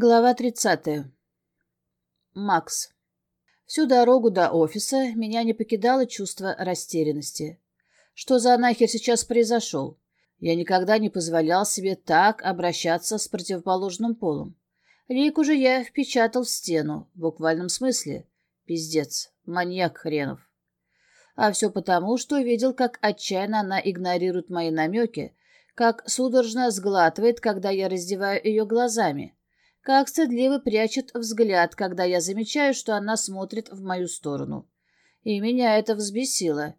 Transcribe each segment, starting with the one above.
Глава 30. Макс. Всю дорогу до офиса меня не покидало чувство растерянности. Что за нахер сейчас произошел? Я никогда не позволял себе так обращаться с противоположным полом. Лик уже я впечатал в стену, в буквальном смысле. Пиздец, маньяк хренов. А все потому, что видел, как отчаянно она игнорирует мои намеки, как судорожно сглатывает, когда я раздеваю ее глазами — как стыдливо прячет взгляд, когда я замечаю, что она смотрит в мою сторону. И меня это взбесило.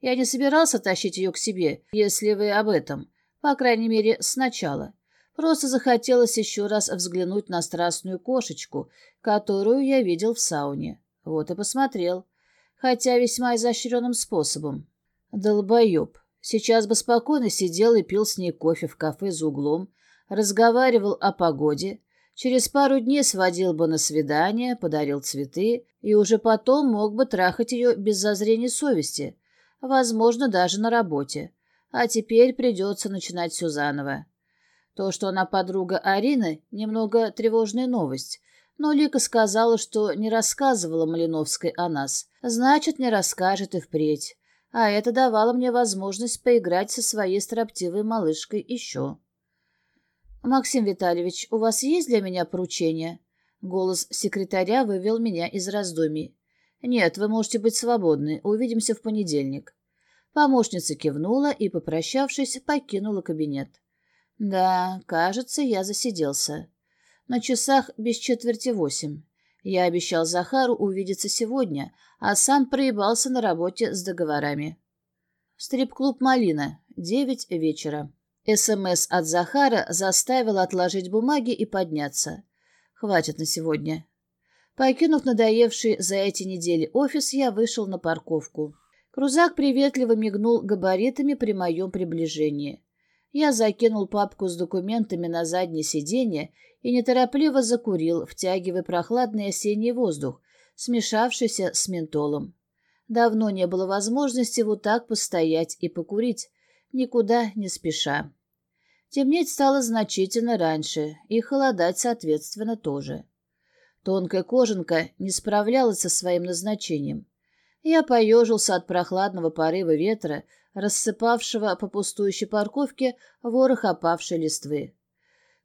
Я не собирался тащить ее к себе, если вы об этом. По крайней мере, сначала. Просто захотелось еще раз взглянуть на страстную кошечку, которую я видел в сауне. Вот и посмотрел. Хотя весьма изощренным способом. Долбоеб. Сейчас бы спокойно сидел и пил с ней кофе в кафе за углом, разговаривал о погоде, Через пару дней сводил бы на свидание, подарил цветы и уже потом мог бы трахать ее без зазрения совести, возможно, даже на работе. А теперь придется начинать все заново. То, что она подруга Арины, немного тревожная новость. Но Лика сказала, что не рассказывала Малиновской о нас. Значит, не расскажет и впредь. А это давало мне возможность поиграть со своей строптивой малышкой еще. «Максим Витальевич, у вас есть для меня поручение?» Голос секретаря вывел меня из раздумий. «Нет, вы можете быть свободны. Увидимся в понедельник». Помощница кивнула и, попрощавшись, покинула кабинет. «Да, кажется, я засиделся. На часах без четверти восемь. Я обещал Захару увидеться сегодня, а сам проебался на работе с договорами. Стрип-клуб «Малина». Девять вечера. СМС от Захара заставил отложить бумаги и подняться. Хватит на сегодня. Покинув надоевший за эти недели офис, я вышел на парковку. Крузак приветливо мигнул габаритами при моем приближении. Я закинул папку с документами на заднее сиденье и неторопливо закурил, втягивая прохладный осенний воздух, смешавшийся с ментолом. Давно не было возможности вот так постоять и покурить, никуда не спеша. Темнеть стало значительно раньше, и холодать, соответственно, тоже. Тонкая кожанка не справлялась со своим назначением. Я поежился от прохладного порыва ветра, рассыпавшего по пустующей парковке ворох опавшей листвы.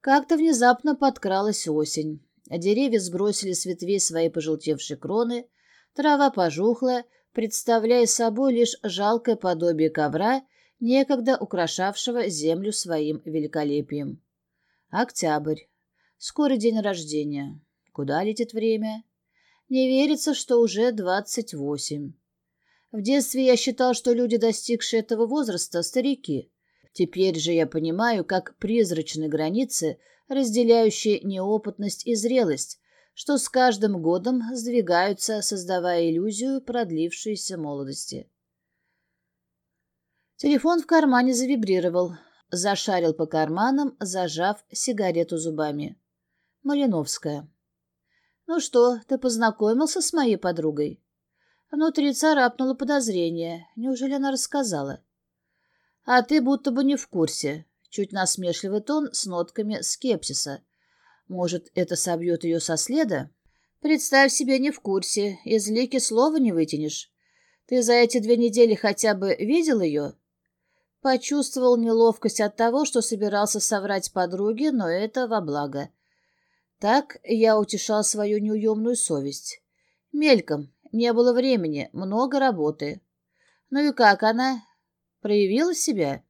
Как-то внезапно подкралась осень. Деревья сбросили с ветвей свои пожелтевшие кроны, трава пожухла, представляя собой лишь жалкое подобие ковра некогда украшавшего землю своим великолепием. Октябрь. Скоро день рождения. Куда летит время? Не верится, что уже двадцать восемь. В детстве я считал, что люди, достигшие этого возраста, старики. Теперь же я понимаю, как призрачны границы, разделяющие неопытность и зрелость, что с каждым годом сдвигаются, создавая иллюзию продлившейся молодости. Телефон в кармане завибрировал. Зашарил по карманам, зажав сигарету зубами. Малиновская. «Ну что, ты познакомился с моей подругой?» Внутри царапнуло подозрение. Неужели она рассказала? «А ты будто бы не в курсе». Чуть насмешливый тон с нотками скепсиса. «Может, это собьет ее со следа?» «Представь себе, не в курсе. Из Лики слова не вытянешь. Ты за эти две недели хотя бы видел ее?» Почувствовал неловкость от того, что собирался соврать подруге, но это во благо. Так я утешал свою неуемную совесть. Мельком, не было времени, много работы. Ну и как она? Проявила себя?